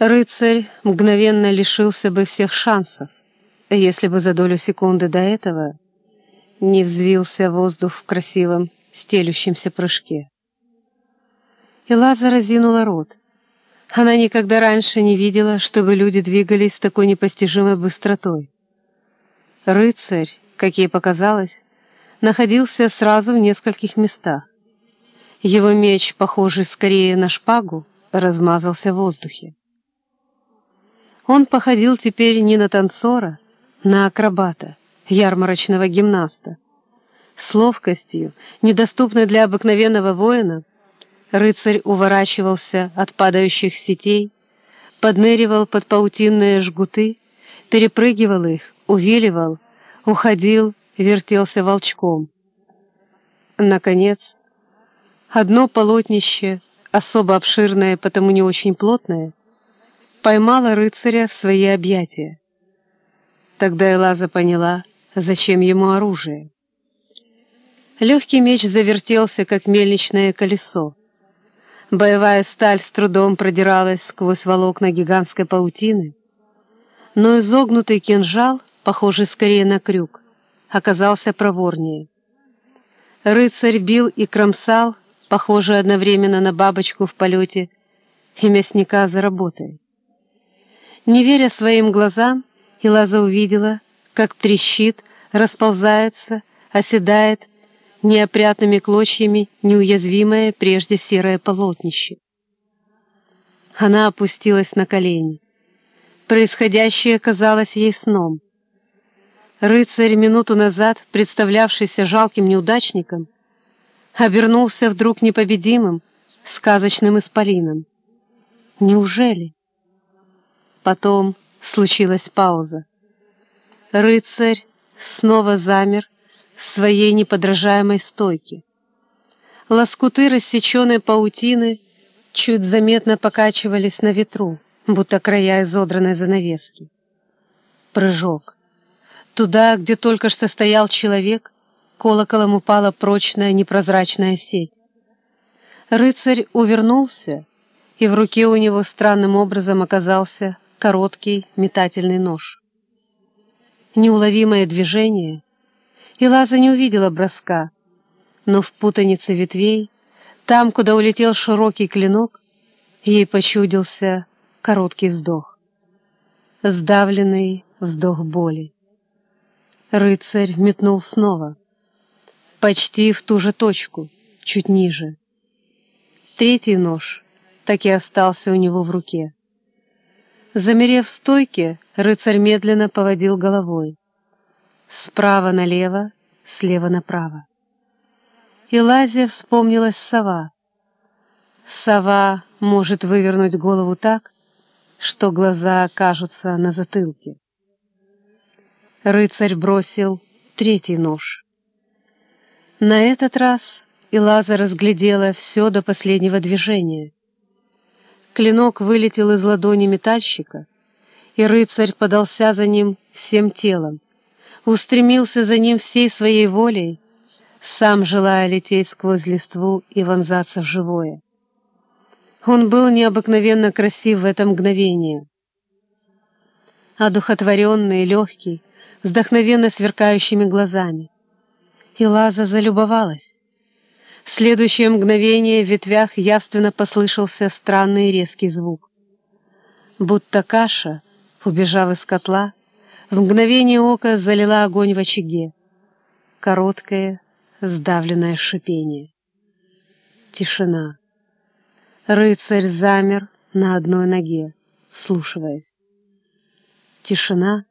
Рыцарь мгновенно лишился бы всех шансов, если бы за долю секунды до этого не взвился воздух в красивом стелющемся прыжке. И Лаза разинула рот. Она никогда раньше не видела, чтобы люди двигались с такой непостижимой быстротой. Рыцарь, как ей показалось, находился сразу в нескольких местах. Его меч, похожий скорее на шпагу, размазался в воздухе. Он походил теперь не на танцора, на акробата, ярмарочного гимнаста. С ловкостью, недоступной для обыкновенного воина, рыцарь уворачивался от падающих сетей, подныривал под паутинные жгуты, перепрыгивал их, увиливал, уходил, вертелся волчком. Наконец, одно полотнище, особо обширное, потому не очень плотное, поймала рыцаря в свои объятия. Тогда Элаза поняла, зачем ему оружие. Легкий меч завертелся, как мельничное колесо. Боевая сталь с трудом продиралась сквозь волокна гигантской паутины, но изогнутый кинжал, похожий скорее на крюк, оказался проворнее. Рыцарь бил и кромсал, похожий одновременно на бабочку в полете, и мясника за работой. Не веря своим глазам, Илаза увидела, как трещит, расползается, оседает неопрятными клочьями неуязвимое прежде серое полотнище. Она опустилась на колени. Происходящее казалось ей сном. Рыцарь, минуту назад представлявшийся жалким неудачником, обернулся вдруг непобедимым, сказочным исполином. Неужели? Потом случилась пауза. Рыцарь снова замер в своей неподражаемой стойке. Лоскуты рассеченной паутины чуть заметно покачивались на ветру, будто края изодранной занавески. Прыжок. Туда, где только что стоял человек, колоколом упала прочная непрозрачная сеть. Рыцарь увернулся, и в руке у него странным образом оказался короткий метательный нож. Неуловимое движение, и Лаза не увидела броска, но в путанице ветвей, там, куда улетел широкий клинок, ей почудился короткий вздох. Сдавленный вздох боли. Рыцарь метнул снова, почти в ту же точку, чуть ниже. Третий нож так и остался у него в руке. Замерев в стойке, рыцарь медленно поводил головой. Справа налево, слева направо. И вспомнилась сова. Сова может вывернуть голову так, что глаза окажутся на затылке. Рыцарь бросил третий нож. На этот раз Илаза разглядела все до последнего движения. Клинок вылетел из ладони метальщика, и рыцарь подался за ним всем телом, устремился за ним всей своей волей, сам желая лететь сквозь листву и вонзаться в живое. Он был необыкновенно красив в это мгновение. Одухотворенный, легкий, с вдохновенно сверкающими глазами. И Лаза залюбовалась. В следующее мгновение в ветвях явственно послышался странный резкий звук. Будто каша, убежав из котла, в мгновение ока залила огонь в очаге. Короткое, сдавленное шипение. Тишина. Рыцарь замер на одной ноге, слушаясь. Тишина,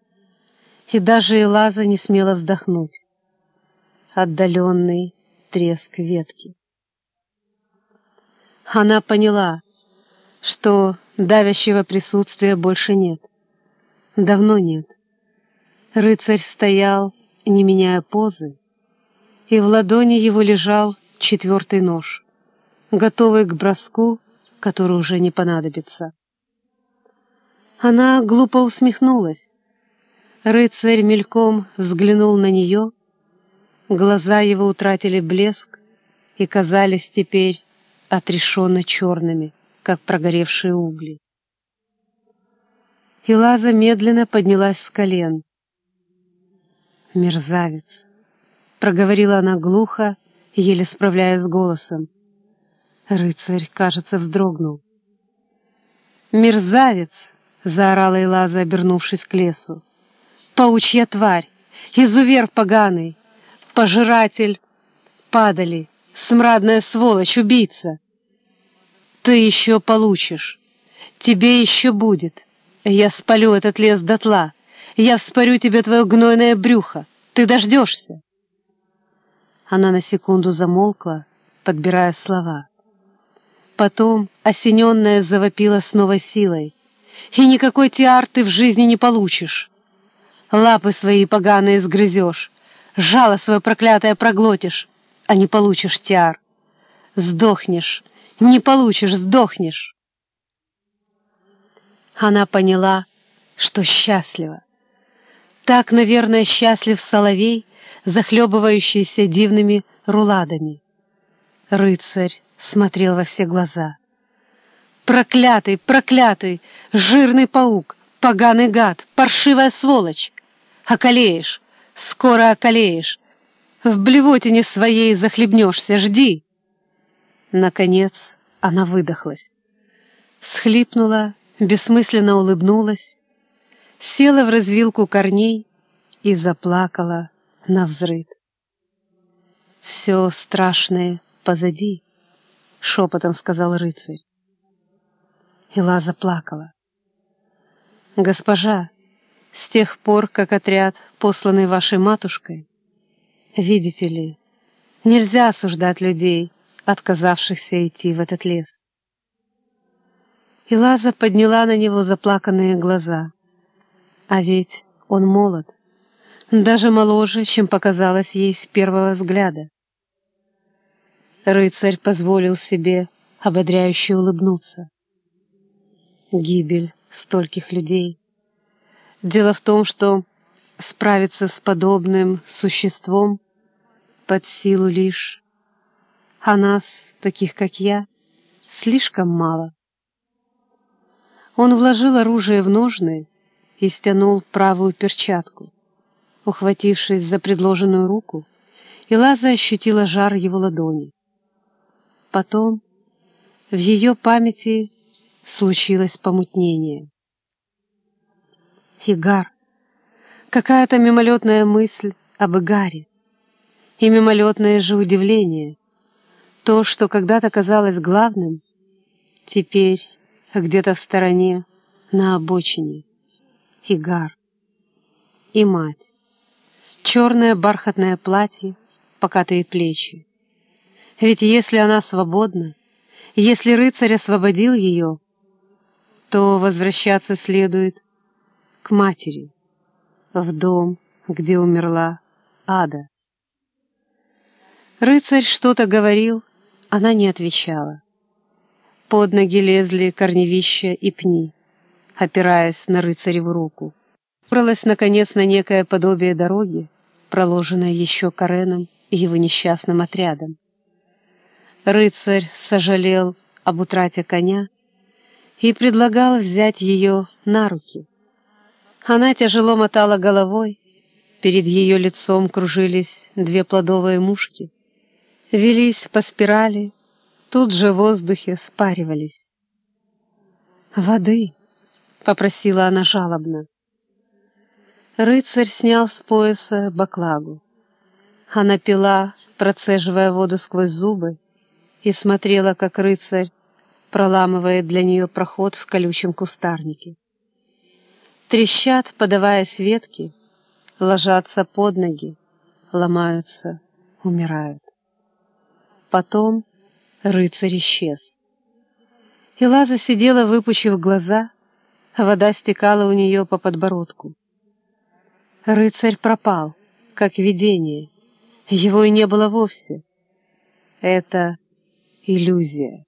и даже Элаза не смела вздохнуть. Отдаленный, треск ветки. Она поняла, что давящего присутствия больше нет. Давно нет. Рыцарь стоял, не меняя позы, и в ладони его лежал четвертый нож, готовый к броску, который уже не понадобится. Она глупо усмехнулась. Рыцарь мельком взглянул на нее — Глаза его утратили блеск и казались теперь отрешенно черными, как прогоревшие угли. и Лаза медленно поднялась с колен. «Мерзавец!» — проговорила она глухо, еле справляясь с голосом. Рыцарь, кажется, вздрогнул. «Мерзавец!» — заорала Элаза, обернувшись к лесу. «Паучья тварь! Изувер поганый! Пожиратель! Падали! Смрадная сволочь, убийца! Ты еще получишь! Тебе еще будет! Я спалю этот лес дотла! Я вспорю тебе твое гнойное брюхо! Ты дождешься!» Она на секунду замолкла, подбирая слова. Потом, осененная, завопила с новой силой. «И никакой тиар ты в жизни не получишь! Лапы свои поганые сгрызешь, жало свое проклятое проглотишь, а не получишь тиар. Сдохнешь, не получишь, сдохнешь!» Она поняла, что счастлива. Так, наверное, счастлив соловей, захлебывающийся дивными руладами. Рыцарь смотрел во все глаза. «Проклятый, проклятый, жирный паук, поганый гад, паршивая сволочь! Околеешь, скоро околеешь, в блевотине своей захлебнешься, жди!» Наконец она выдохлась, всхлипнула, бессмысленно улыбнулась, села в развилку корней и заплакала на взрыд. Все страшное позади, — шепотом сказал рыцарь. Ила заплакала. «Госпожа, с тех пор, как отряд, посланный вашей матушкой, видите ли, нельзя осуждать людей, отказавшихся идти в этот лес». Илаза подняла на него заплаканные глаза. А ведь он молод, даже моложе, чем показалось ей с первого взгляда. Рыцарь позволил себе ободряюще улыбнуться. Гибель стольких людей. Дело в том, что справиться с подобным существом под силу лишь, а нас, таких как я, слишком мало. Он вложил оружие в ножны и стянул правую перчатку. Ухватившись за предложенную руку, Илаза ощутила жар его ладони. Потом в ее памяти случилось помутнение. Игар. Какая-то мимолетная мысль об Игаре. И мимолетное же удивление. То, что когда-то казалось главным, теперь где-то в стороне, на обочине. Игар. И мать. Черное бархатное платье, покатые плечи. Ведь если она свободна, если рыцарь освободил ее, то возвращаться следует к матери, в дом, где умерла Ада. Рыцарь что-то говорил, она не отвечала. Под ноги лезли корневища и пни, опираясь на рыцареву руку. Выбралась, наконец, на некое подобие дороги, проложенной еще Кареном и его несчастным отрядом. Рыцарь сожалел об утрате коня и предлагал взять ее на руки. Она тяжело мотала головой, перед ее лицом кружились две плодовые мушки, велись по спирали, тут же в воздухе спаривались. «Воды!» — попросила она жалобно. Рыцарь снял с пояса баклагу. Она пила, процеживая воду сквозь зубы, и смотрела, как рыцарь проламывает для нее проход в колючем кустарнике. Трещат, подаваясь ветки, ложатся под ноги, ломаются, умирают. Потом рыцарь исчез. И Лаза сидела, выпучив глаза, а вода стекала у нее по подбородку. Рыцарь пропал, как видение, его и не было вовсе. Это иллюзия,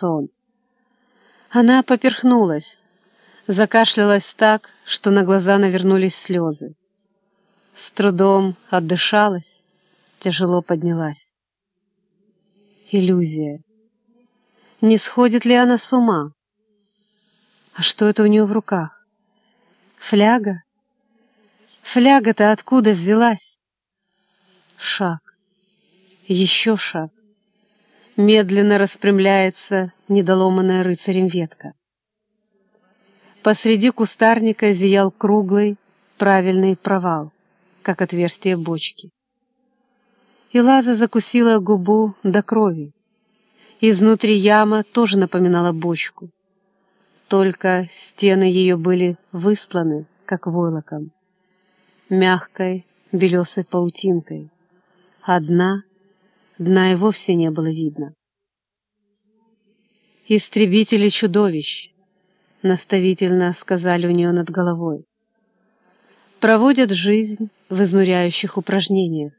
сон. Она поперхнулась, закашлялась так, что на глаза навернулись слезы. С трудом отдышалась, тяжело поднялась. Иллюзия. Не сходит ли она с ума? А что это у нее в руках? Фляга? Фляга-то откуда взялась? Шаг. Еще шаг. Медленно распрямляется недоломанная рыцарем ветка. Посреди кустарника зиял круглый, правильный провал, как отверстие бочки. И Лаза закусила губу до крови. Изнутри яма тоже напоминала бочку. Только стены ее были выстланы, как войлоком, мягкой белесой паутинкой. Одна, дна и вовсе не было видно. «Истребители чудовищ», — наставительно сказали у нее над головой, проводят жизнь в изнуряющих упражнениях.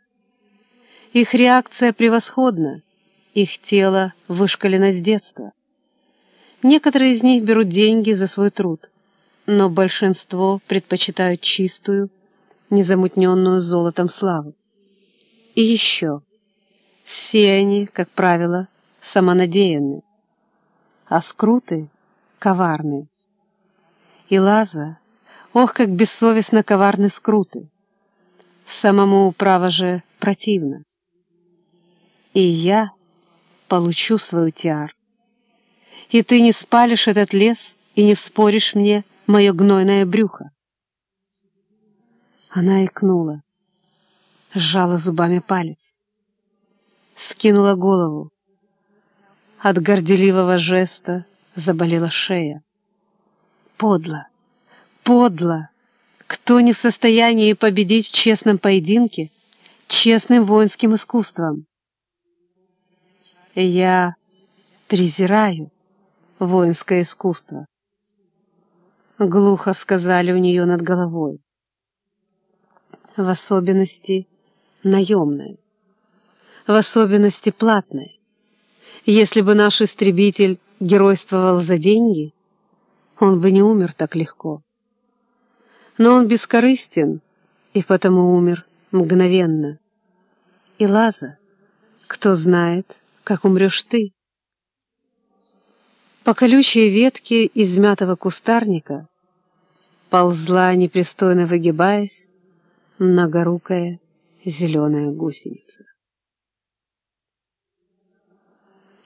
Их реакция превосходна, их тело вышкалено с детства. Некоторые из них берут деньги за свой труд, но большинство предпочитают чистую, незамутненную золотом славу. И еще, все они, как правило, самонадеянны, а скруты — коварны. И Лаза, ох, как бессовестно коварны скруты. Самому, право же, противно. И я получу свою тиар. И ты не спалишь этот лес и не вспоришь мне мое гнойное брюхо. Она икнула, сжала зубами палец, скинула голову. От горделивого жеста заболела шея. Подло, подло! Кто не в состоянии победить в честном поединке, честным воинским искусством? Я презираю воинское искусство. Глухо сказали у нее над головой. В особенности наемное. В особенности платное. Если бы наш истребитель геройствовал за деньги, он бы не умер так легко. Но он бескорыстен и потому умер мгновенно. И Лаза, кто знает, как умрешь ты. По колючей ветке измятого кустарника ползла, непристойно выгибаясь, многорукая зеленая гусеница.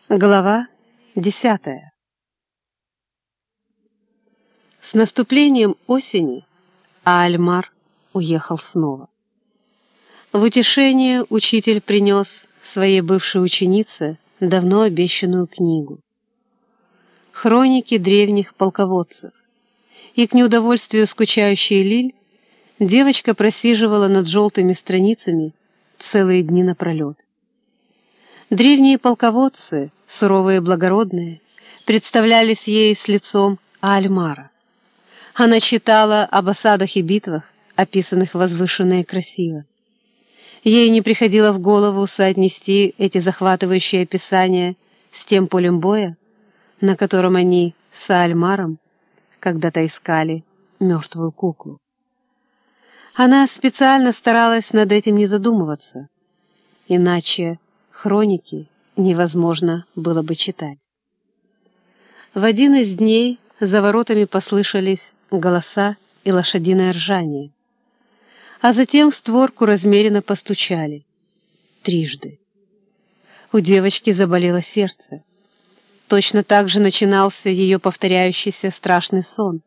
Глава десятая С наступлением осени Альмар уехал снова. В утешение учитель принес своей бывшей ученице давно обещанную книгу. Хроники древних полководцев. И к неудовольствию скучающей Лиль девочка просиживала над желтыми страницами целые дни напролет. Древние полководцы, суровые и благородные, представлялись ей с лицом Альмара. Она читала об осадах и битвах, описанных возвышенно и красиво. Ей не приходило в голову соотнести эти захватывающие описания с тем полем боя, на котором они с Альмаром когда-то искали мертвую куклу. Она специально старалась над этим не задумываться, иначе хроники невозможно было бы читать. В один из дней за воротами послышались голоса и лошадиное ржание а затем в створку размеренно постучали. Трижды. У девочки заболело сердце. Точно так же начинался ее повторяющийся страшный сон,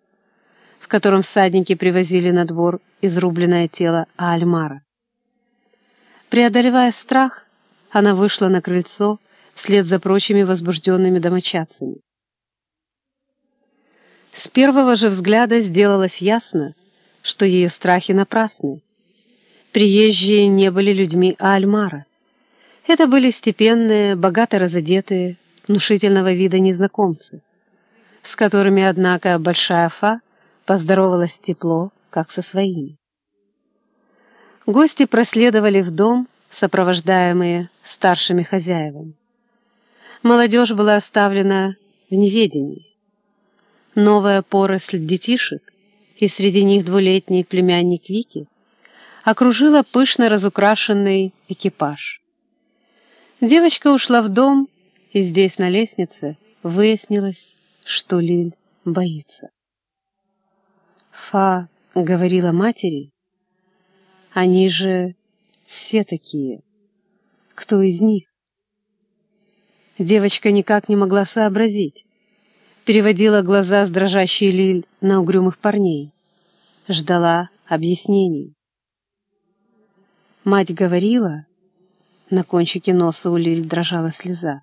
в котором всадники привозили на двор изрубленное тело Аальмара. Преодолевая страх, она вышла на крыльцо вслед за прочими возбужденными домочадцами. С первого же взгляда сделалось ясно, что ее страхи напрасны. Приезжие не были людьми Альмара. Это были степенные, богато разодетые, внушительного вида незнакомцы, с которыми, однако, Большая Фа поздоровалась тепло, как со своими. Гости проследовали в дом, сопровождаемые старшими хозяевами. Молодежь была оставлена в неведении. Новая поросль детишек — и среди них двулетний племянник Вики, окружила пышно разукрашенный экипаж. Девочка ушла в дом, и здесь, на лестнице, выяснилось, что Лиль боится. Фа говорила матери, они же все такие. Кто из них? Девочка никак не могла сообразить. Переводила глаза с дрожащей Лиль на угрюмых парней. Ждала объяснений. Мать говорила, на кончике носа у Лиль дрожала слеза.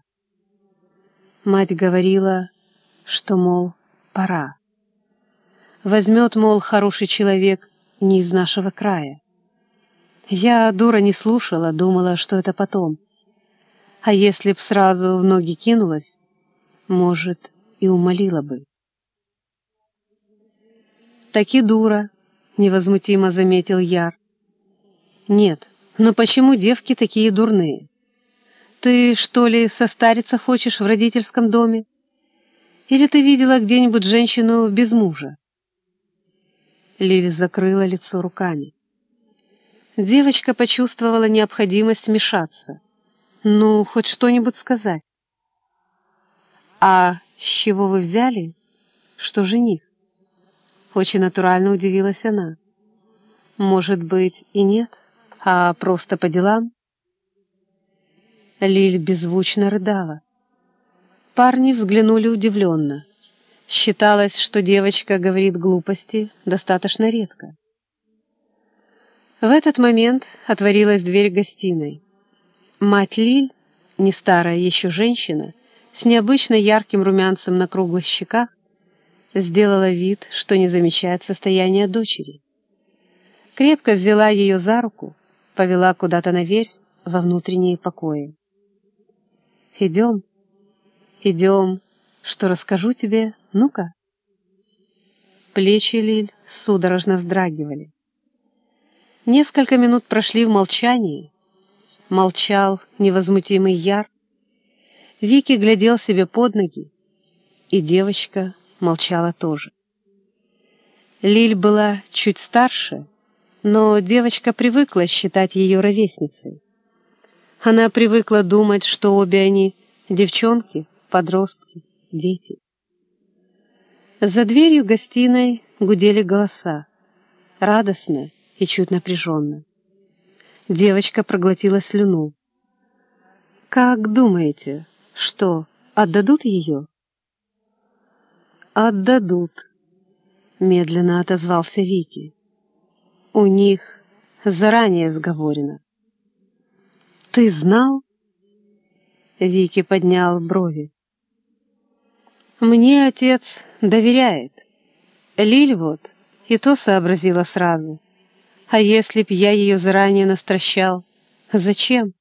Мать говорила, что, мол, пора. Возьмет, мол, хороший человек не из нашего края. Я, дура, не слушала, думала, что это потом. А если б сразу в ноги кинулась, может, и умолила бы. «Таки дура», — невозмутимо заметил Яр. «Нет, но почему девки такие дурные? Ты, что ли, состариться хочешь в родительском доме? Или ты видела где-нибудь женщину без мужа?» Ливи закрыла лицо руками. Девочка почувствовала необходимость вмешаться. Ну, хоть что-нибудь сказать. «А с чего вы взяли, что жених?» Очень натурально удивилась она. «Может быть, и нет, а просто по делам?» Лиль беззвучно рыдала. Парни взглянули удивленно. Считалось, что девочка говорит глупости достаточно редко. В этот момент отворилась дверь гостиной. Мать Лиль, не старая еще женщина, с необычно ярким румянцем на круглых щеках, сделала вид, что не замечает состояние дочери. Крепко взяла ее за руку, повела куда-то наверх, во внутренние покои. «Идем, идем, что расскажу тебе, ну-ка». Плечи Лиль судорожно вздрагивали. Несколько минут прошли в молчании. Молчал невозмутимый Яр. Вики глядел себе под ноги, и девочка молчала тоже. Лиль была чуть старше, но девочка привыкла считать ее ровесницей. Она привыкла думать, что обе они девчонки, подростки, дети. За дверью гостиной гудели голоса, радостные, и чуть напряженно. Девочка проглотила слюну. «Как думаете, что, отдадут ее?» «Отдадут», — медленно отозвался Вики. «У них заранее сговорено». «Ты знал?» Вики поднял брови. «Мне отец доверяет. Лиль вот и то сообразила сразу. А если б я ее заранее настращал? Зачем?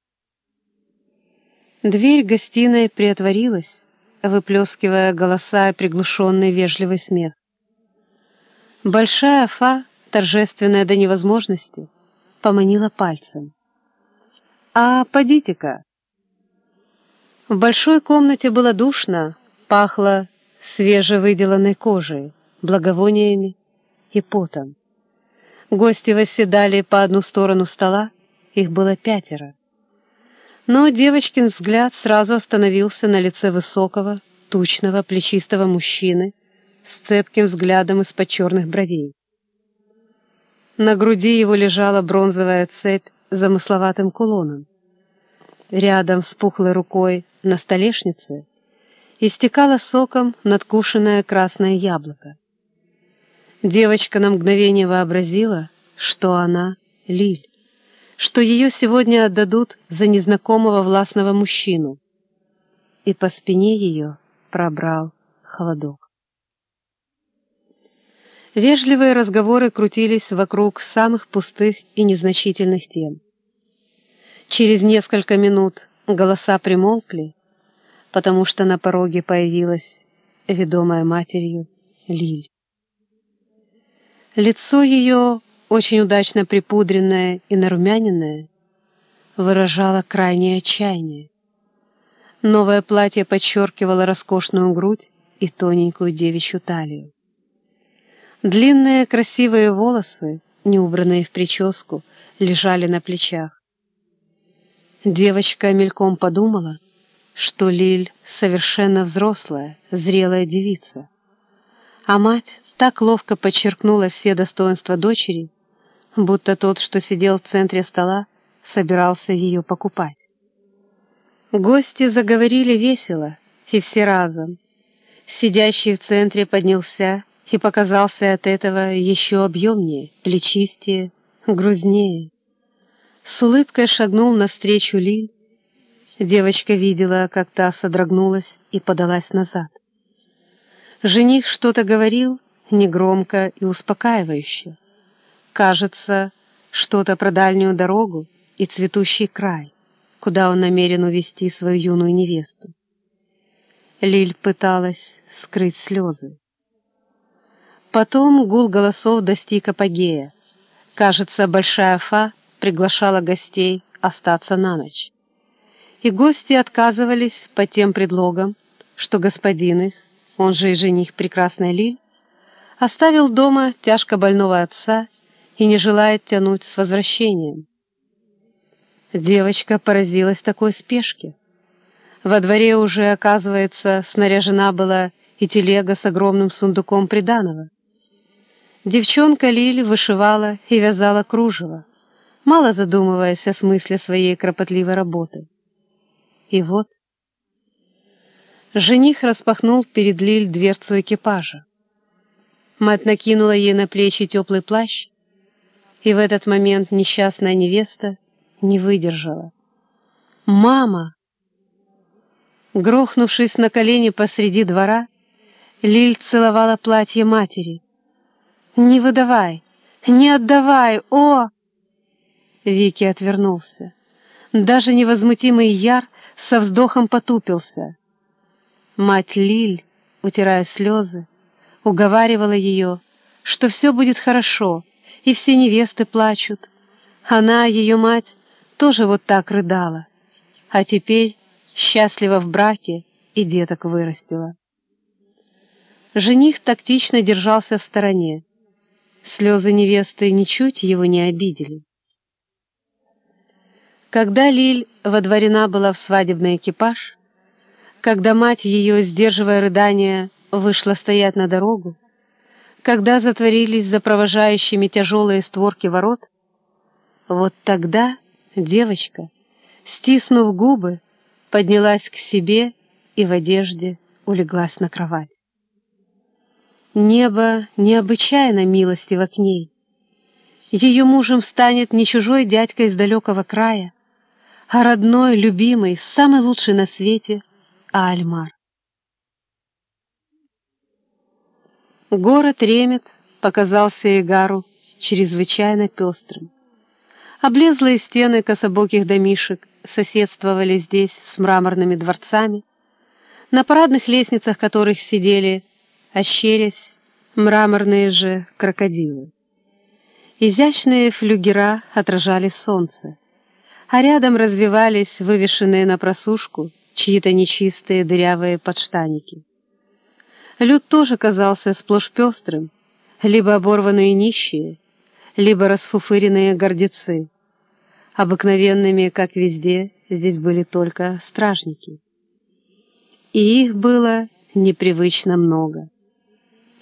Дверь гостиной приотворилась, выплескивая голоса и приглушенный вежливый смех. Большая фа, торжественная до невозможности, поманила пальцем. «А подите-ка!» В большой комнате было душно, пахло свежевыделанной кожей, благовониями и потом. Гости восседали по одну сторону стола, их было пятеро. Но девочкин взгляд сразу остановился на лице высокого, тучного, плечистого мужчины с цепким взглядом из-под черных бровей. На груди его лежала бронзовая цепь с замысловатым кулоном. Рядом с пухлой рукой на столешнице истекало соком надкушенное красное яблоко. Девочка на мгновение вообразила, что она — Лиль, что ее сегодня отдадут за незнакомого властного мужчину. И по спине ее пробрал холодок. Вежливые разговоры крутились вокруг самых пустых и незначительных тем. Через несколько минут голоса примолкли, потому что на пороге появилась, ведомая матерью, Лиль. Лицо ее, очень удачно припудренное и нарумяненное, выражало крайнее отчаяние. Новое платье подчеркивало роскошную грудь и тоненькую девичью талию. Длинные красивые волосы, не убранные в прическу, лежали на плечах. Девочка мельком подумала, что Лиль совершенно взрослая, зрелая девица. А мать так ловко подчеркнула все достоинства дочери, будто тот, что сидел в центре стола, собирался ее покупать. Гости заговорили весело, и все разом. Сидящий в центре поднялся и показался от этого еще объемнее, плечистее, грузнее. С улыбкой шагнул навстречу Лиль. Девочка видела, как та содрогнулась и подалась назад. Жених что-то говорил, негромко и успокаивающе. Кажется, что-то про дальнюю дорогу и цветущий край, куда он намерен увести свою юную невесту. Лиль пыталась скрыть слезы. Потом гул голосов достиг апогея. Кажется, большая фа приглашала гостей остаться на ночь. И гости отказывались по тем предлогам, что господин их, он же и жених прекрасной Лиль, оставил дома тяжко больного отца и не желает тянуть с возвращением. Девочка поразилась такой спешке. Во дворе уже, оказывается, снаряжена была и телега с огромным сундуком приданого. Девчонка Лили вышивала и вязала кружево, мало задумываясь о смысле своей кропотливой работы. И вот жених распахнул перед Лиль дверцу экипажа. Мать накинула ей на плечи теплый плащ, и в этот момент несчастная невеста не выдержала. «Мама!» Грохнувшись на колени посреди двора, Лиль целовала платье матери. «Не выдавай! Не отдавай! О!» Вики отвернулся. Даже невозмутимый Яр со вздохом потупился. Мать Лиль, утирая слезы, уговаривала ее, что все будет хорошо, и все невесты плачут. Она, ее мать, тоже вот так рыдала, а теперь счастлива в браке и деток вырастила. Жених тактично держался в стороне. Слезы невесты ничуть его не обидели. Когда Лиль водворена была в свадебный экипаж, когда мать ее, сдерживая рыдания, вышла стоять на дорогу, когда затворились за провожающими тяжелые створки ворот, вот тогда девочка, стиснув губы, поднялась к себе и в одежде улеглась на кровать. Небо необычайно милостиво к ней. Ее мужем станет не чужой дядька из далекого края, а родной, любимый, самый лучший на свете Альмар. Город Ремет показался Игару чрезвычайно пестрым. Облезлые стены кособоких домишек соседствовали здесь с мраморными дворцами, на парадных лестницах которых сидели, ощерясь, мраморные же крокодилы. Изящные флюгера отражали солнце, а рядом развивались вывешенные на просушку чьи-то нечистые дырявые подштаники. Люд тоже казался сплошь пестрым, либо оборванные нищие, либо расфуфыренные гордецы. Обыкновенными, как везде, здесь были только стражники. И их было непривычно много.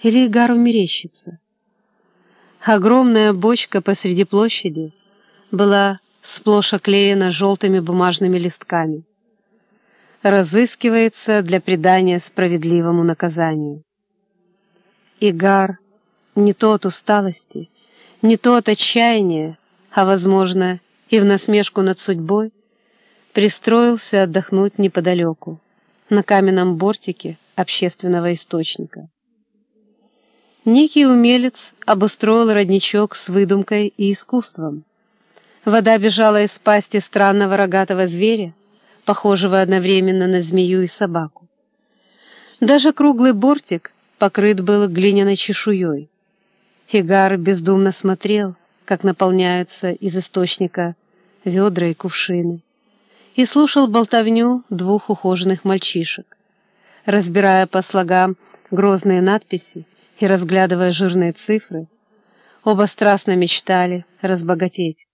Или Игару мерещится. Огромная бочка посреди площади была сплошь оклеена желтыми бумажными листками разыскивается для придания справедливому наказанию. Игар не то от усталости, не то от отчаяния, а, возможно, и в насмешку над судьбой, пристроился отдохнуть неподалеку, на каменном бортике общественного источника. Некий умелец обустроил родничок с выдумкой и искусством. Вода бежала из пасти странного рогатого зверя, похожего одновременно на змею и собаку. Даже круглый бортик покрыт был глиняной чешуей. Хигар бездумно смотрел, как наполняются из источника ведра и кувшины, и слушал болтовню двух ухоженных мальчишек, разбирая по слогам грозные надписи и разглядывая жирные цифры, оба страстно мечтали разбогатеть.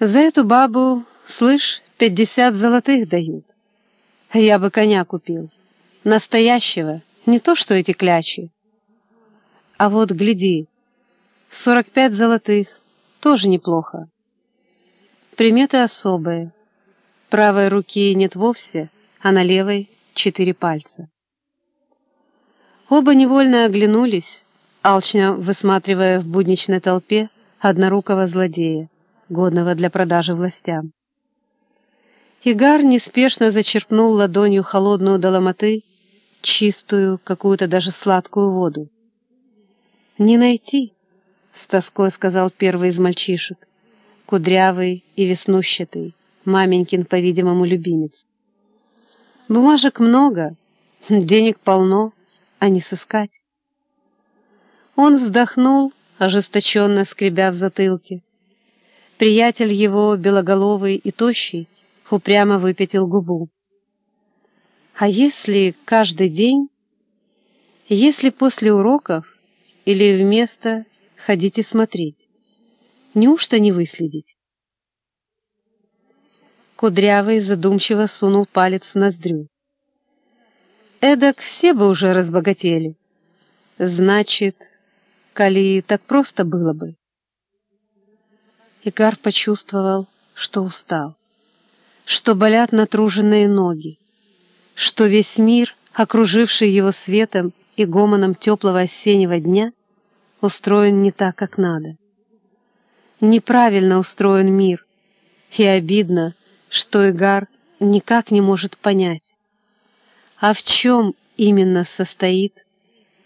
За эту бабу Слышь, пятьдесят золотых дают. Я бы коня купил. Настоящего, Не то, что эти клячи. А вот гляди, сорок пять золотых, тоже неплохо. Приметы особые. Правой руки нет вовсе, а на левой четыре пальца. Оба невольно оглянулись, алчно высматривая в будничной толпе однорукого злодея, годного для продажи властям. Игар неспешно зачерпнул ладонью холодную до ломоты, чистую, какую-то даже сладкую воду. «Не найти», — с тоской сказал первый из мальчишек, кудрявый и веснущатый, маменькин, по-видимому, любимец. «Бумажек много, денег полно, а не сыскать». Он вздохнул, ожесточенно скребя в затылке. Приятель его, белоголовый и тощий, упрямо выпятил губу. А если каждый день, если после уроков или вместо ходите смотреть, неужто не выследить? Кудрявый задумчиво сунул палец в ноздрю. Эдак все бы уже разбогатели. Значит, коли так просто было бы. Игар почувствовал, что устал, что болят натруженные ноги, что весь мир, окруживший его светом и гомоном теплого осеннего дня, устроен не так, как надо. Неправильно устроен мир, и обидно, что Игар никак не может понять, а в чем именно состоит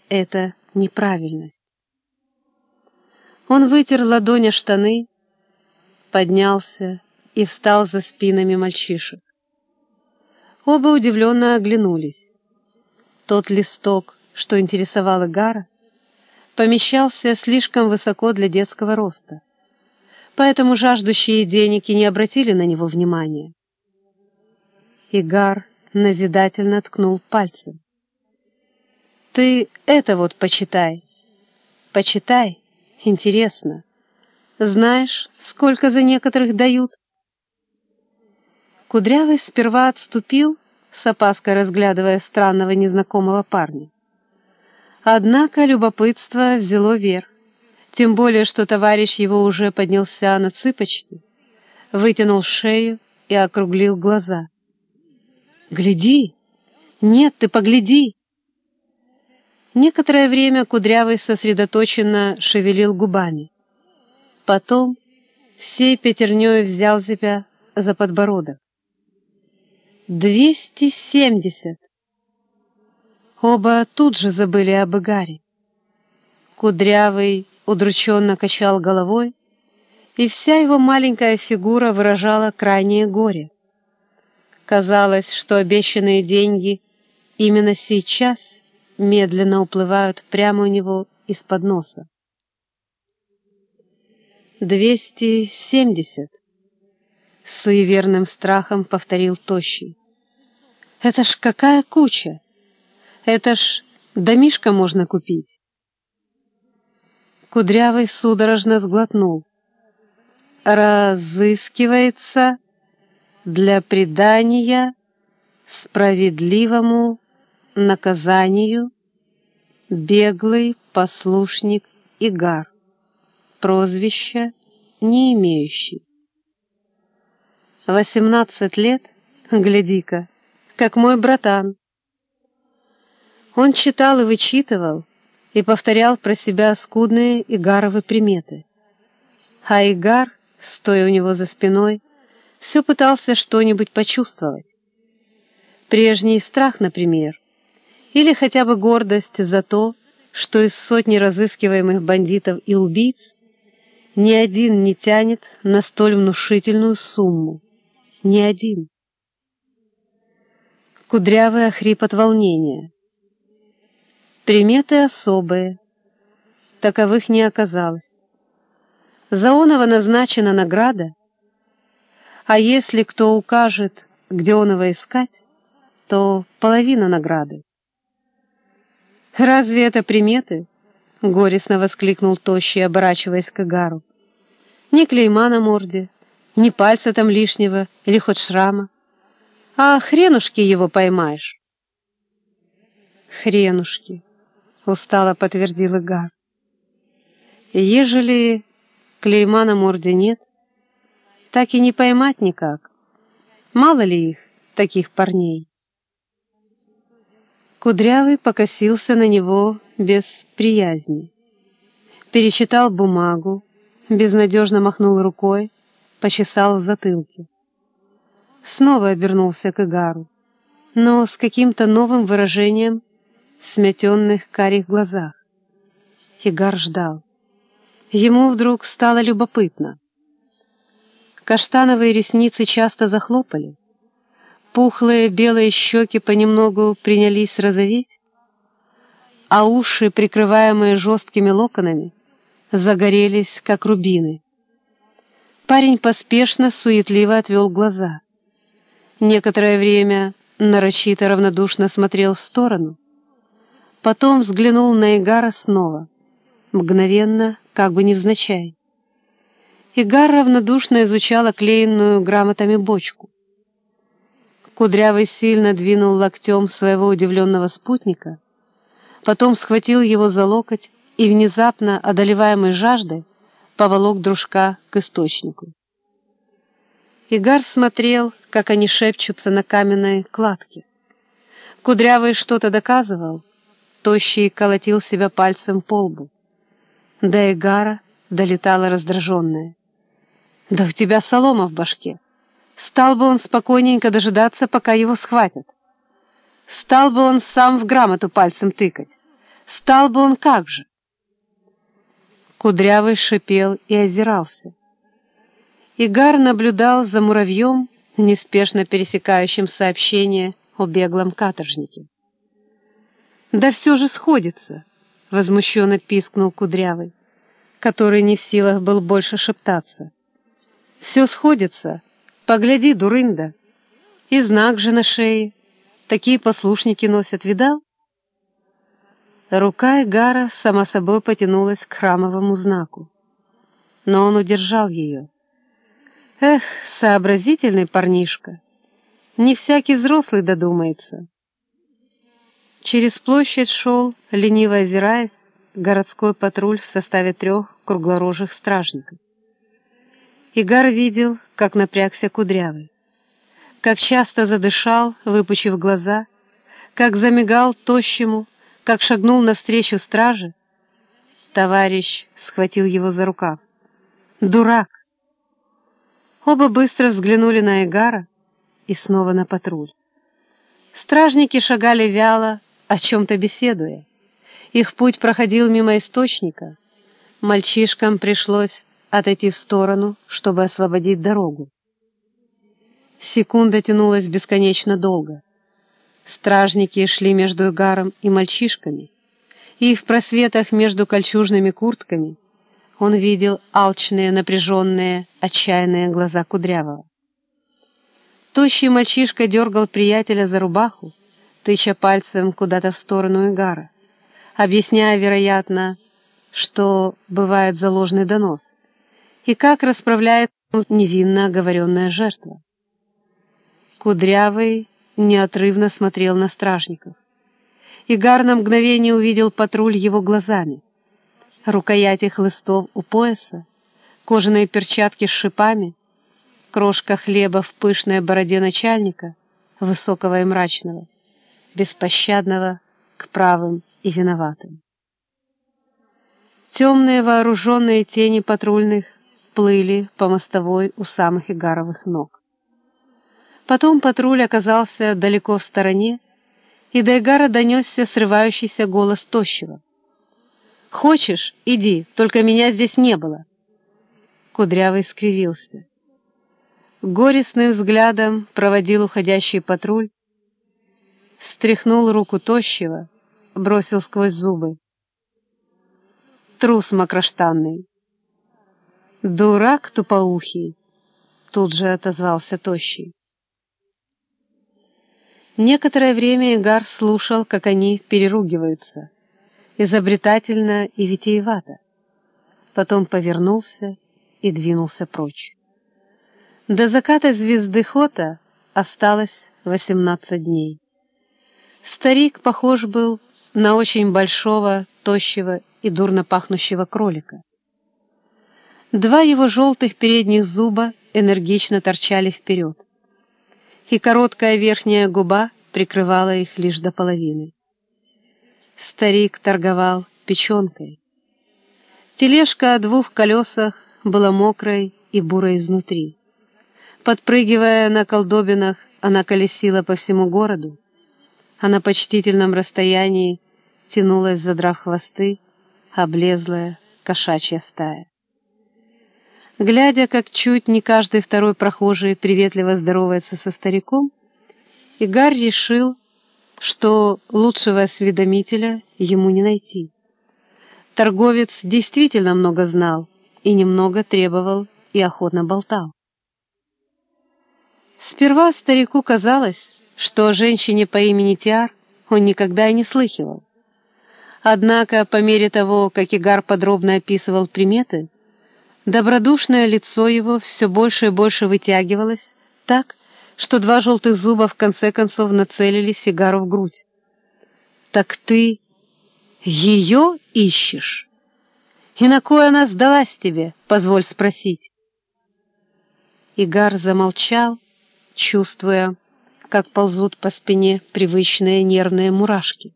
эта неправильность. Он вытер ладонь о штаны, поднялся и встал за спинами мальчишек. Оба удивленно оглянулись. Тот листок, что интересовал Игара, помещался слишком высоко для детского роста, поэтому жаждущие денег не обратили на него внимания. Игар назидательно ткнул пальцем. «Ты это вот почитай, почитай!» Интересно, знаешь, сколько за некоторых дают? Кудрявый сперва отступил, с опаской разглядывая странного незнакомого парня. Однако любопытство взяло верх, тем более, что товарищ его уже поднялся на цыпочки, вытянул шею и округлил глаза. «Гляди! Нет, ты погляди!» Некоторое время Кудрявый сосредоточенно шевелил губами. Потом всей пятерней взял себя за подбородок. «Двести семьдесят!» Оба тут же забыли об Игаре. Кудрявый удрученно качал головой, и вся его маленькая фигура выражала крайнее горе. Казалось, что обещанные деньги именно сейчас медленно уплывают прямо у него из-под носа. «Двести семьдесят!» — с суеверным страхом повторил Тощий. «Это ж какая куча! Это ж домишко можно купить!» Кудрявый судорожно сглотнул. «Разыскивается для предания справедливому наказанию беглый послушник Игар, прозвища не имеющий. Восемнадцать лет, гляди-ка, как мой братан. Он читал и вычитывал, и повторял про себя скудные Игаровы приметы. А Игар, стоя у него за спиной, все пытался что-нибудь почувствовать. Прежний страх, например, или хотя бы гордость за то, что из сотни разыскиваемых бандитов и убийц ни один не тянет на столь внушительную сумму. Ни один. Кудрявый охрип от волнения. Приметы особые. Таковых не оказалось. Заонова назначена награда, а если кто укажет, где он его искать, то половина награды. «Разве это приметы?» — горестно воскликнул Тощий, оборачиваясь к Игару. «Ни клейма на морде, ни пальца там лишнего или хоть шрама. А хренушки его поймаешь». Хренушки, устало подтвердил Игар. Ежели клейма на морде нет, так и не поймать никак. Мало ли их, таких парней. Кудрявый покосился на него без приязни. Перечитал бумагу, безнадежно махнул рукой, почесал в затылке. Снова обернулся к Игару, но с каким-то новым выражением в сметенных карих глазах. Игар ждал. Ему вдруг стало любопытно. Каштановые ресницы часто захлопали, пухлые белые щеки понемногу принялись розоветь, а уши, прикрываемые жесткими локонами, загорелись, как рубины. Парень поспешно, суетливо отвел глаза. Некоторое время нарочито равнодушно смотрел в сторону, потом взглянул на Игара снова, мгновенно, как бы невзначай. Игар равнодушно изучал оклеенную грамотами бочку. Кудрявый сильно двинул локтем своего удивленного спутника, потом схватил его за локоть и, внезапно одолеваемый жаждой, поволок дружка к источнику. Игар смотрел, как они шепчутся на каменной кладке. Кудрявый что-то доказывал, тощий колотил себя пальцем по лбу. До Игара долетало раздраженное. «Да у тебя солома в башке!» Стал бы он спокойненько дожидаться, пока его схватят. Стал бы он сам в грамоту пальцем тыкать. Стал бы он как же. Кудрявый шипел и озирался. Игар наблюдал за муравьем, неспешно пересекающим сообщение о беглом каторжнике. «Да все же сходится!» — возмущенно пискнул Кудрявый, который не в силах был больше шептаться. «Все сходится, Погляди, дурында, и знак же на шее. Такие послушники носят, видал? Рука Игара сама собой потянулась к храмовому знаку, но он удержал ее. Эх, сообразительный парнишка! Не всякий взрослый додумается. Через площадь шел, лениво озираясь, городской патруль в составе трех круглорожих стражников. Игар видел, как напрягся кудрявый, как часто задышал, выпучив глаза, как замигал тощему, как шагнул навстречу страже. Товарищ схватил его за рукав. «Дурак!» Оба быстро взглянули на Игара и снова на патруль. Стражники шагали вяло, о чем-то беседуя. Их путь проходил мимо источника. Мальчишкам пришлось отойти в сторону, чтобы освободить дорогу. Секунда тянулась бесконечно долго. Стражники шли между Игаром и мальчишками, и в просветах между кольчужными куртками он видел алчные, напряженные, отчаянные глаза Кудрявого. Тощий мальчишка дергал приятеля за рубаху, тыча пальцем куда-то в сторону Игара, объясняя, вероятно, что бывает заложный донос и как расправляется невинно оговоренная жертва. Кудрявый неотрывно смотрел на стражников. Игар на мгновение увидел патруль его глазами. Рукояти хлыстов у пояса, кожаные перчатки с шипами, крошка хлеба в пышной бороде начальника, высокого и мрачного, беспощадного к правым и виноватым. Темные вооруженные тени патрульных плыли по мостовой у самых Игаровых ног. Потом патруль оказался далеко в стороне, и до Игара донесся срывающийся голос тощего. «Хочешь, иди, только меня здесь не было!» Кудрявый скривился. Горестным взглядом проводил уходящий патруль, стряхнул руку тощего, бросил сквозь зубы. «Трус макроштанный!» «Дурак тупоухий!» — тут же отозвался Тощий. Некоторое время Игар слушал, как они переругиваются, изобретательно и витиевато. Потом повернулся и двинулся прочь. До заката звезды Хота осталось восемнадцать дней. Старик похож был на очень большого, тощего и дурно пахнущего кролика. Два его желтых передних зуба энергично торчали вперед, и короткая верхняя губа прикрывала их лишь до половины. Старик торговал печенкой. Тележка о двух колесах была мокрой и бурой изнутри. Подпрыгивая на колдобинах, она колесила по всему городу, а на почтительном расстоянии тянулась, задрав хвосты, облезлая кошачья стая. Глядя, как чуть не каждый второй прохожий приветливо здоровается со стариком, Игар решил, что лучшего осведомителя ему не найти. Торговец действительно много знал и немного требовал и охотно болтал. Сперва старику казалось, что о женщине по имени Тиар он никогда и не слыхивал. Однако, по мере того, как Игар подробно описывал приметы, добродушное лицо его все больше и больше вытягивалось так, что два желтых зуба в конце концов нацелили сигару в грудь. «Так ты ее ищешь? И на кое она сдалась тебе, позволь спросить?» Игар замолчал, чувствуя, как ползут по спине привычные нервные мурашки.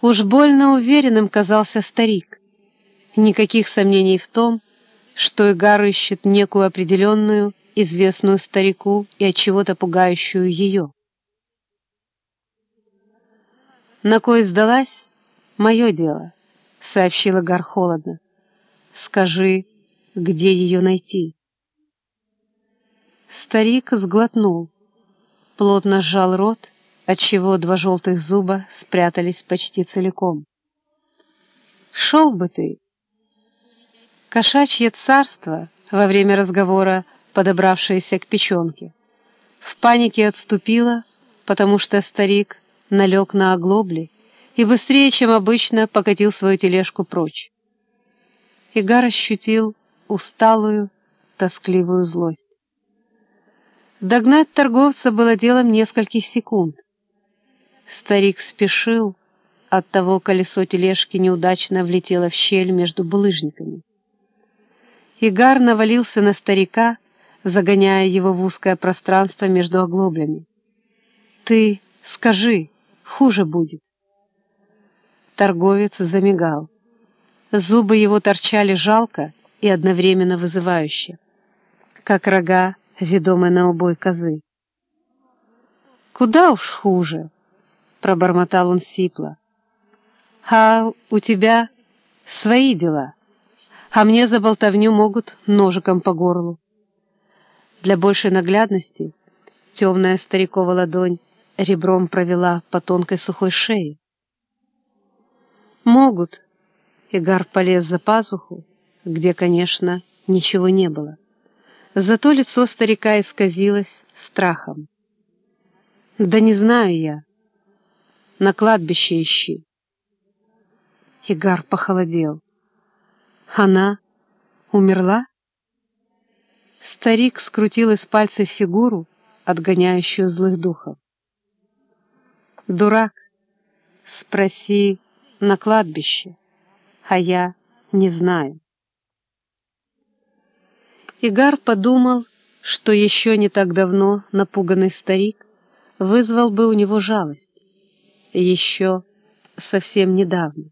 Уж больно уверенным казался старик. Никаких сомнений в том, что Игар ищет некую определенную, известную старику и от чего-то пугающую ее. «На кой сдалась? Мое дело», — сообщила Гар холодно. «Скажи, где ее найти?» Старик сглотнул, плотно сжал рот, отчего два желтых зуба спрятались почти целиком. «Шел бы ты!» Кошачье царство, во время разговора подобравшееся к печенке, в панике отступило, потому что старик налег на оглобли и быстрее, чем обычно, покатил свою тележку прочь. Игар ощутил усталую, тоскливую злость. Догнать торговца было делом нескольких секунд. Старик спешил, оттого колесо тележки неудачно влетело в щель между булыжниками. Игар навалился на старика, загоняя его в узкое пространство между оглоблями. «Ты скажи, хуже будет». Торговец замигал. Зубы его торчали жалко и одновременно вызывающе, как рога ведомой на убой козы. «Куда уж хуже!» — пробормотал он сипло. «А у тебя свои дела, а мне за болтовню могут ножиком по горлу». Для большей наглядности темная старикова ладонь ребром провела по тонкой сухой шее. «Могут», — Игар полез за пазуху, где, конечно, ничего не было. Зато лицо старика исказилось страхом. «Да не знаю я. На кладбище ищи». Игар похолодел. «Она умерла?» Старик скрутил из пальцев фигуру, отгоняющую злых духов. «Дурак, спроси на кладбище, а я не знаю». Игар подумал, что еще не так давно напуганный старик вызвал бы у него жалость. Еще совсем недавно.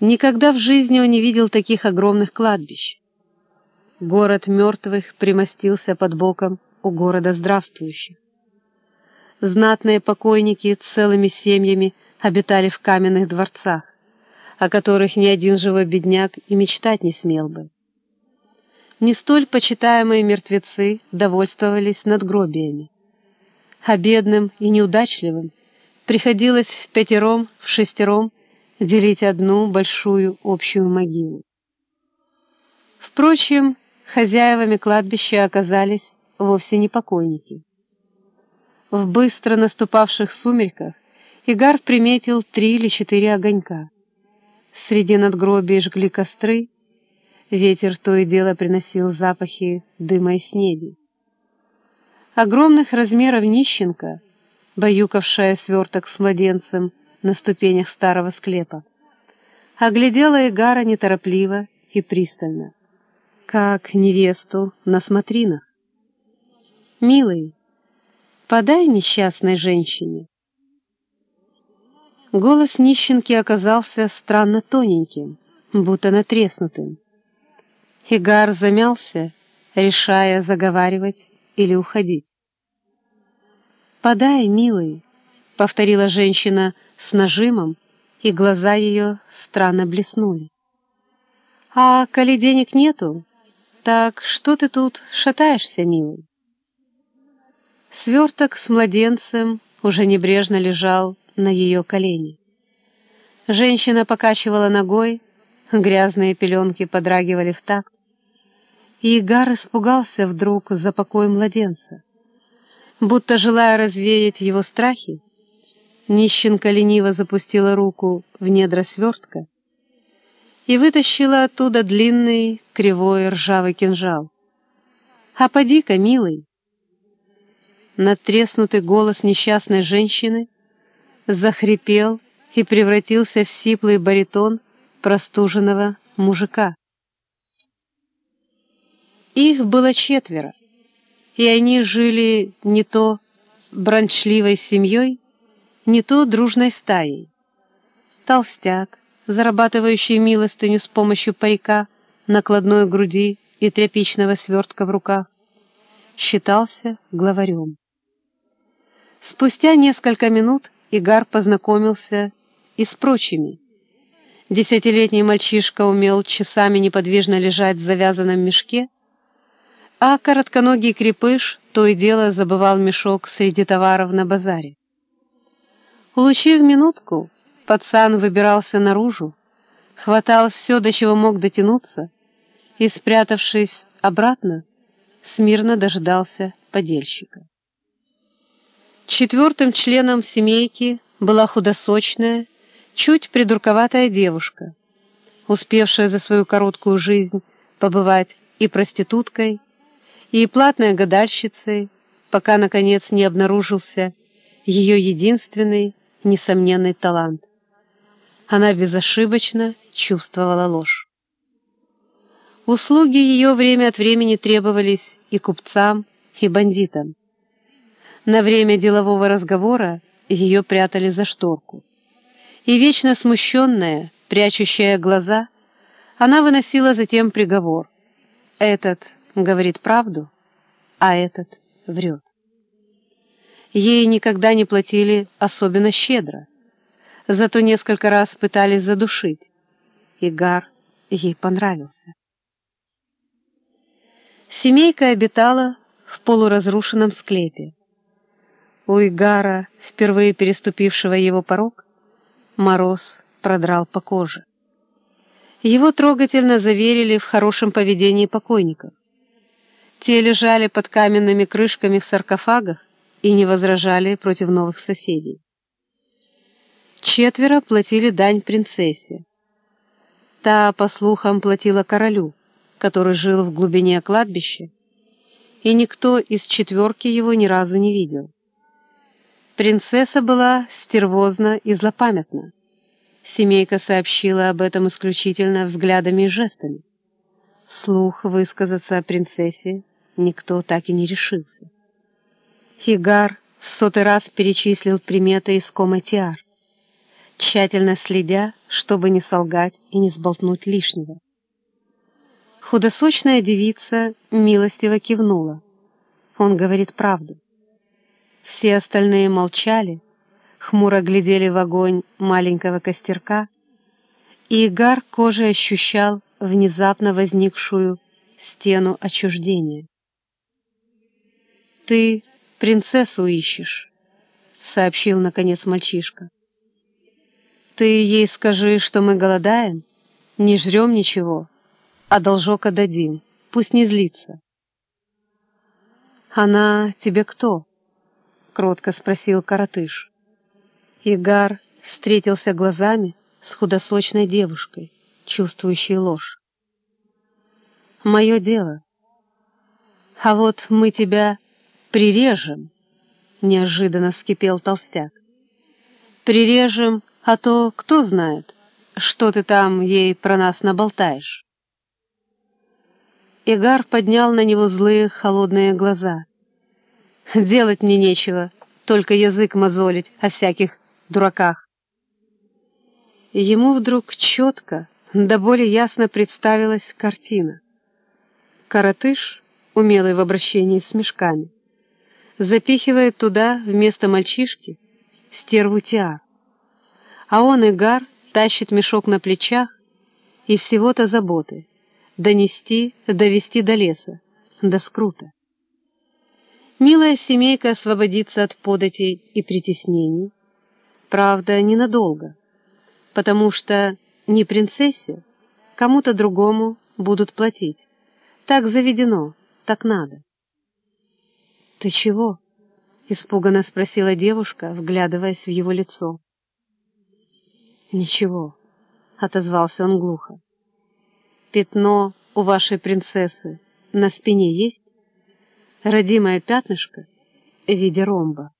Никогда в жизни он не видел таких огромных кладбищ. Город мертвых примостился под боком у города здравствующих. Знатные покойники целыми семьями обитали в каменных дворцах, о которых ни один живой бедняк и мечтать не смел бы не столь почитаемые мертвецы довольствовались надгробиями. А бедным и неудачливым приходилось в пятером, в шестером делить одну большую общую могилу. Впрочем, хозяевами кладбища оказались вовсе не покойники. В быстро наступавших сумерках Игар приметил три или четыре огонька. Среди надгробий жгли костры, Ветер то и дело приносил запахи дыма и снеди. Огромных размеров нищенка, баюкавшая сверток с младенцем на ступенях старого склепа. Оглядела Игара неторопливо и пристально, как невесту на смотринах. «Милый, подай несчастной женщине». Голос нищенки оказался странно тоненьким, будто натреснутым. Игар замялся, решая заговаривать или уходить. «Подай, милый», — повторила женщина с нажимом, и глаза ее странно блеснули. «А коли денег нету, так что ты тут шатаешься, милый?» Сверток с младенцем уже небрежно лежал на ее колени. Женщина покачивала ногой, грязные пеленки подрагивали в такт, и Игар испугался вдруг за покой младенца. Будто желая развеять его страхи, нищенка лениво запустила руку в недра свертка и вытащила оттуда длинный, кривой, ржавый кинжал. «А поди-ка, милый!» Надтреснутый голос несчастной женщины захрипел и превратился в сиплый баритон простуженного мужика. Их было четверо, и они жили не то бранчливой семьей, не то дружной стаей. Толстяк, зарабатывающий милостыню с помощью парика, накладной груди и тряпичного свертка в руках, считался главарем. Спустя несколько минут Игар познакомился и с прочими. Десятилетний мальчишка умел часами неподвижно лежать в завязанном мешке, а коротконогий крепыш то и дело забывал мешок среди товаров на базаре. Улучив минутку, пацан выбирался наружу, хватал все, до чего мог дотянуться, и, спрятавшись обратно, смирно дождался подельщика. Четвертым членом семейки была худосочная, чуть придурковатая девушка, успевшая за свою короткую жизнь побывать и проституткой, и платной гадальщицей, пока, наконец, не обнаружился ее единственный, несомненный талант. Она безошибочно чувствовала ложь. Услуги ее время от времени требовались и купцам, и бандитам. На время делового разговора ее прятали за шторку. И вечно смущенная, прячущая глаза, она выносила затем приговор. Этот говорит правду, а этот врет. Ей никогда не платили особенно щедро, зато несколько раз пытались задушить. Игар ей понравился. Семейка обитала в полуразрушенном склепе. У Игара, впервые переступившего его порог, мороз продрал по коже. Его трогательно заверили в хорошем поведении покойников. Те лежали под каменными крышками в саркофагах и не возражали против новых соседей. Четверо платили дань принцессе. Та, по слухам, платила королю, который жил в глубине кладбища, и никто из четверки его ни разу не видел. Принцесса была стервозна и злопамятна. Семейка сообщила об этом исключительно взглядами и жестами. Слух высказаться о принцессе никто так и не решился. Хигар в сотый раз перечислил приметы искомой тиар, тщательно следя, чтобы не солгать и не сболтнуть лишнего. Худосочная девица милостиво кивнула. Он говорит правду. Все остальные молчали, хмуро глядели в огонь маленького костерка, и Игар кожей ощущал внезапно возникшую стену отчуждения. «Ты принцессу ищешь», — сообщил, наконец, мальчишка. «Ты ей скажи, что мы голодаем, не жрем ничего, а должок отдадим, пусть не злится». «Она тебе кто?» — кротко спросил коротыш. Игар встретился глазами с худосочной девушкой, чувствующей ложь. «Мое дело. А вот мы тебя прирежем, неожиданно вскипел толстяк. «Прирежем, а то кто знает, что ты там ей про нас наболтаешь». Игар поднял на него злые холодные глаза. «Делать мне нечего, только язык мозолить о всяких дураках». Ему вдруг четко, да более ясно представилась картина. Коротыш, умелый в обращении с мешками, запихивает туда вместо мальчишки стерву Тиар. А он, Игар, тащит мешок на плечах и всего-то заботы — донести, довести до леса, до скрута. Милая семейка освободится от податей и притеснений, правда, ненадолго, потому что не принцессе, кому-то другому будут платить. Так заведено, так надо. «Ты чего?» — испуганно спросила девушка, вглядываясь в его лицо. «Ничего», — отозвался он глухо. «Пятно у вашей принцессы на спине есть? Родимое пятнышко в виде ромба».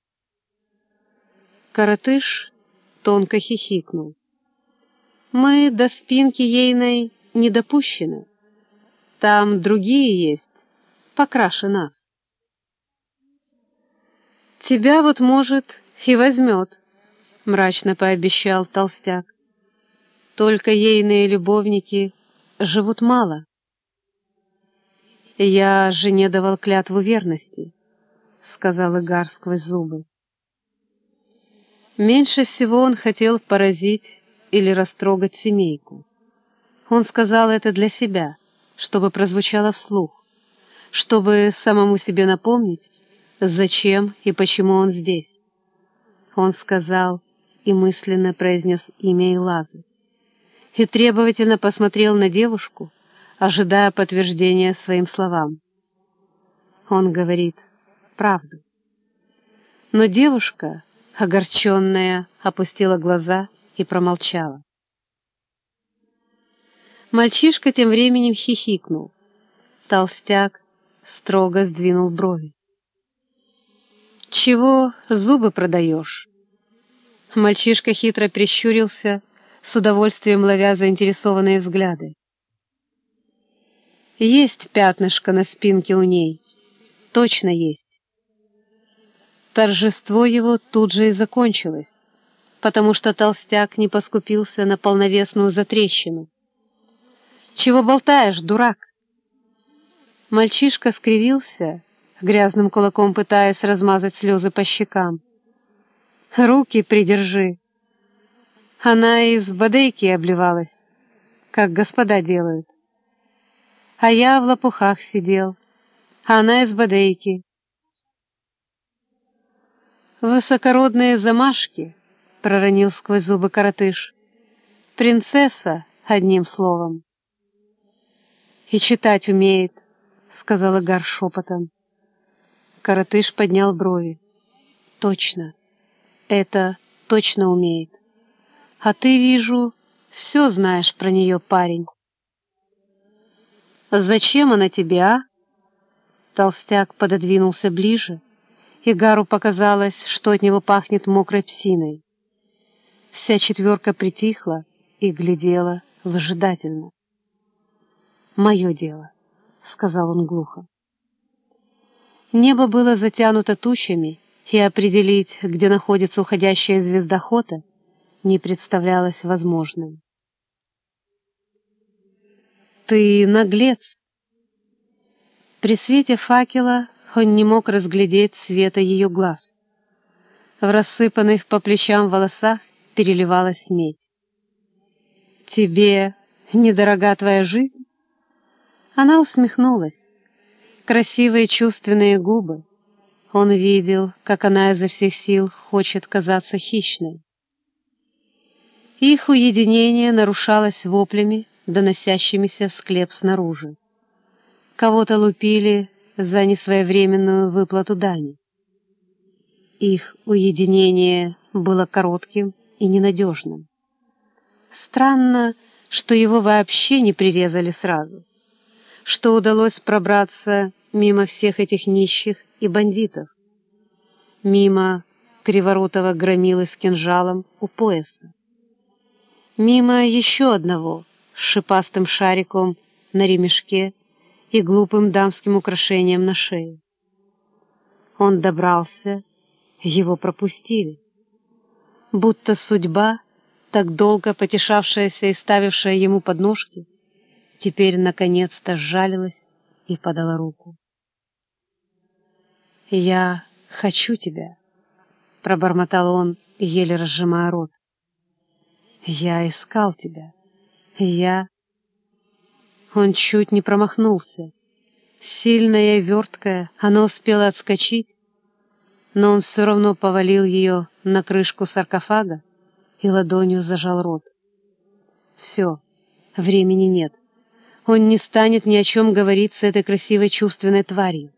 Коротыш тонко хихикнул. «Мы до спинки ейной не допущены. Там другие есть, покраше нас». «Тебя вот, может, и возьмет», — мрачно пообещал толстяк. «Только ейные любовники живут мало». «Я жене давал клятву верности», — сказал Игар сквозь зубы. Меньше всего он хотел поразить или растрогать семейку. Он сказал это для себя, чтобы прозвучало вслух, чтобы самому себе напомнить, зачем и почему он здесь. Он сказал и мысленно произнес имя Илазы. И требовательно посмотрел на девушку, ожидая подтверждения своим словам. Он говорит правду. Но девушка, огорченная, опустила глаза и промолчала. Мальчишка тем временем хихикнул. Толстяк строго сдвинул брови. «Чего зубы продаешь?» Мальчишка хитро прищурился, с удовольствием ловя заинтересованные взгляды. «Есть пятнышко на спинке у ней. Точно есть». Торжество его тут же и закончилось, потому что толстяк не поскупился на полновесную затрещину. «Чего болтаешь, дурак?» Мальчишка скривился грязным кулаком пытаясь размазать слезы по щекам. «Руки придержи!» Она из бодейки обливалась, как господа делают. А я в лопухах сидел, а она из бодейки. «Высокородные замашки», — проронил сквозь зубы коротыш. «Принцесса, одним словом». «И читать умеет», — сказала Гар шепотом. Коротыш поднял брови. «Точно. Это точно умеет. А ты, вижу, все знаешь про нее, парень». «Зачем она тебя?» Толстяк пододвинулся ближе, и Гару показалось, что от него пахнет мокрой псиной. Вся четверка притихла и глядела выжидательно. «Мое дело», — сказал он глухо. Небо было затянуто тучами, и определить, где находится уходящая звезда Хота, не представлялось возможным. «Ты наглец!» При свете факела он не мог разглядеть света ее глаз. В рассыпанных по плечам волосах переливалась медь. «Тебе недорога твоя жизнь?» Она усмехнулась красивые чувственные губы. Он видел, как она изо всех сил хочет казаться хищной. Их уединение нарушалось воплями, доносящимися в склеп снаружи. Кого-то лупили за несвоевременную выплату дани. Их уединение было коротким и ненадежным. Странно, что его вообще не прирезали сразу что удалось пробраться мимо всех этих нищих и бандитов. мимо криворотого громилы с кинжалом у пояса, мимо еще одного с шипастым шариком на ремешке и глупым дамским украшением на шее. Он добрался, его пропустили. Будто судьба, так долго потешавшаяся и ставившая ему подножки, теперь наконец-то сжалилась и подала руку. «Я хочу тебя», — пробормотал он, еле разжимая рот. «Я искал тебя. Я...» Он чуть не промахнулся. Сильная и верткая, она успела отскочить, но он все равно повалил ее на крышку саркофага и ладонью зажал рот. Все, времени нет. Он не станет ни о чем говорить с этой красивой чувственной тварью.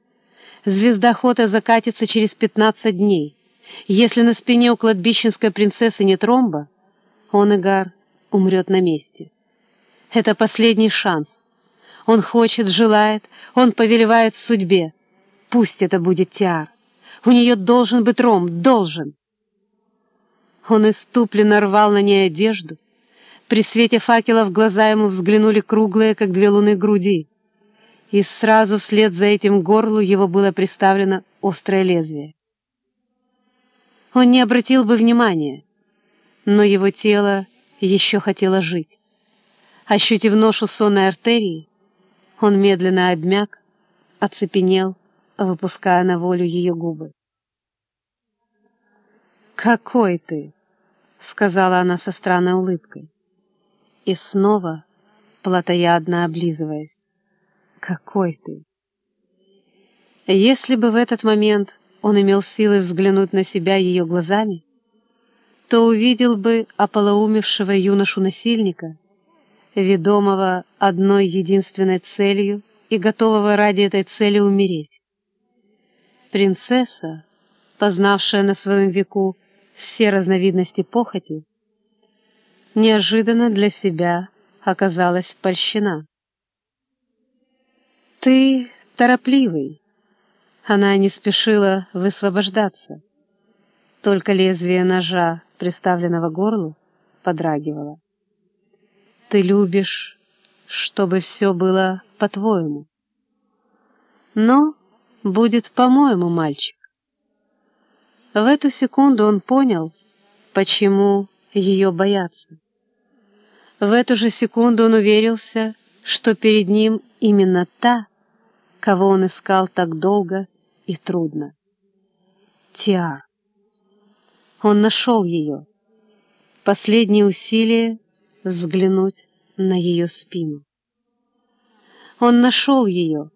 Звезда Хота закатится через пятнадцать дней. Если на спине у кладбищенской принцессы нет ромба, он, Игар, умрет на месте. Это последний шанс. Он хочет, желает, он повелевает судьбе. Пусть это будет Тиар. У нее должен быть ром, должен. Он иступленно рвал на ней одежду. При свете факелов глаза ему взглянули круглые, как две луны груди. И сразу вслед за этим горлу его было приставлено острое лезвие. Он не обратил бы внимания, но его тело еще хотело жить. Ощутив ношу сонной артерии, он медленно обмяк, оцепенел, выпуская на волю ее губы. «Какой ты!» — сказала она со странной улыбкой. И снова, плотоядно облизываясь, «Какой ты!» Если бы в этот момент он имел силы взглянуть на себя ее глазами, то увидел бы ополоумевшего юношу-насильника — ведомого одной единственной целью и готового ради этой цели умереть. Принцесса, познавшая на своем веку все разновидности похоти, неожиданно для себя оказалась польщена. «Ты торопливый!» Она не спешила высвобождаться. Только лезвие ножа, приставленного к горлу, подрагивало. Ты любишь, чтобы все было по-твоему. Но будет по-моему, мальчик. В эту секунду он понял, почему ее боятся. В эту же секунду он уверился, что перед ним именно та, кого он искал так долго и трудно. Тиар. Он нашел ее. Последние усилия взглянуть на ее спину. Он нашел ее,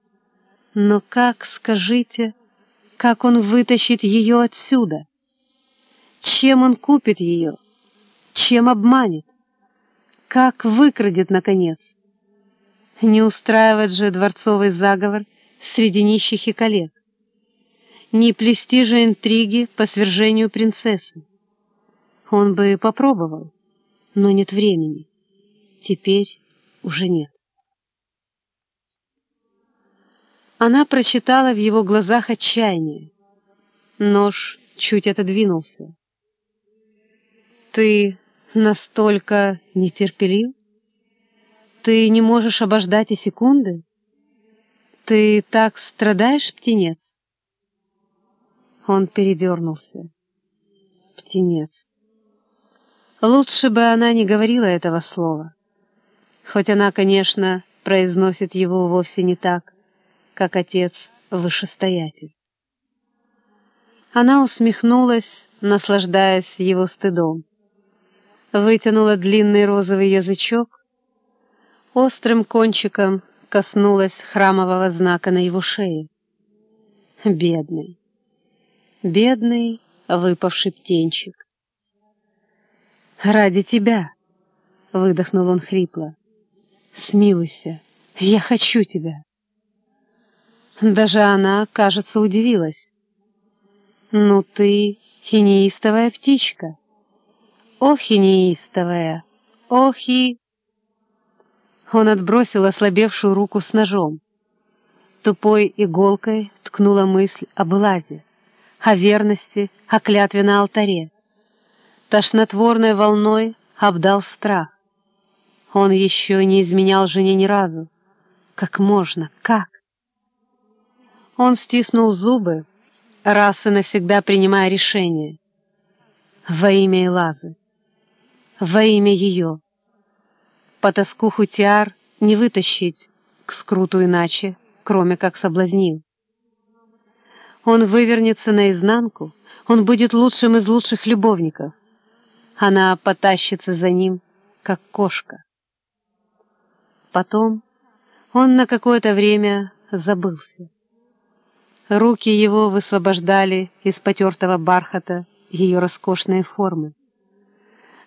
но как, скажите, как он вытащит ее отсюда? Чем он купит ее? Чем обманет? Как выкрадет, наконец? Не устраивает же дворцовый заговор среди нищих и коллег. Не плести же интриги по свержению принцессы. Он бы попробовал, но нет времени теперь уже нет. Она прочитала в его глазах отчаяние. Нож чуть отодвинулся. «Ты настолько нетерпелив? Ты не можешь обождать и секунды? Ты так страдаешь, птенец?» Он передернулся. «Птенец». Лучше бы она не говорила этого слова хоть она, конечно, произносит его вовсе не так, как отец вышестоятель. Она усмехнулась, наслаждаясь его стыдом. Вытянула длинный розовый язычок, острым кончиком коснулась храмового знака на его шее. Бедный, бедный выпавший птенчик. «Ради тебя!» — выдохнул он хрипло. Смилуйся, я хочу тебя. Даже она, кажется, удивилась. Ну ты и неистовая птичка. Ох и неистовая, ох и... Он отбросил ослабевшую руку с ножом. Тупой иголкой ткнула мысль об Элазе, о верности, о клятве на алтаре. Тошнотворной волной обдал страх. Он еще не изменял жене ни разу. Как можно? Как? Он стиснул зубы, раз и навсегда принимая решение. Во имя Элазы. Во имя ее. По тоскуху Тиар не вытащить к скруту иначе, кроме как соблазнил. Он вывернется наизнанку, он будет лучшим из лучших любовников. Она потащится за ним, как кошка. Потом он на какое-то время забылся. Руки его высвобождали из потертого бархата ее роскошные формы.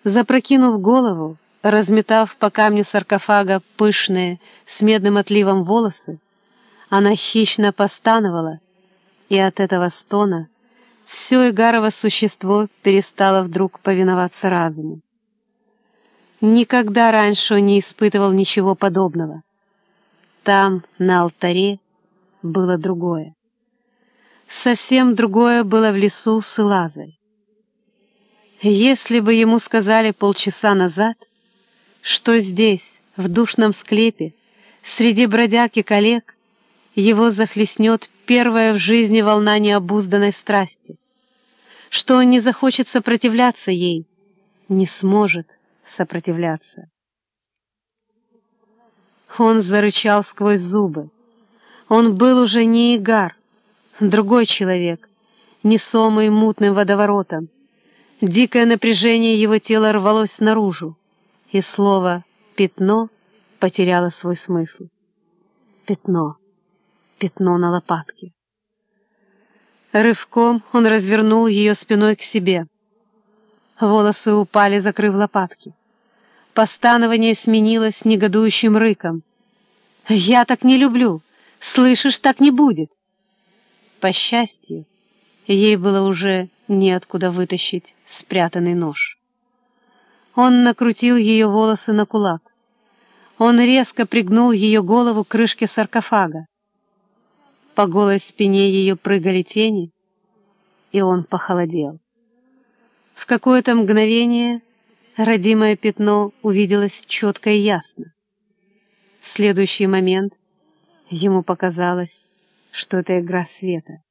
Запрокинув голову, разметав по камню саркофага пышные с медным отливом волосы, она хищно постановала, и от этого стона все Игарово существо перестало вдруг повиноваться разуму. Никогда раньше он не испытывал ничего подобного. Там, на алтаре, было другое. Совсем другое было в лесу с Илазой. Если бы ему сказали полчаса назад, что здесь, в душном склепе, среди бродяг и коллег, его захлестнет первая в жизни волна необузданной страсти, что он не захочет сопротивляться ей, не сможет сопротивляться. Он зарычал сквозь зубы. Он был уже не Игар, другой человек, несомый мутным водоворотом. Дикое напряжение его тела рвалось наружу, и слово «пятно» потеряло свой смысл. Пятно, пятно на лопатке. Рывком он развернул ее спиной к себе. Волосы упали, закрыв лопатки. Постанование сменилось негодующим рыком. «Я так не люблю! Слышишь, так не будет!» По счастью, ей было уже неоткуда вытащить спрятанный нож. Он накрутил ее волосы на кулак. Он резко пригнул ее голову к крышке саркофага. По голой спине ее прыгали тени, и он похолодел. В какое-то мгновение родимое пятно увиделось четко и ясно. В следующий момент ему показалось, что это игра света.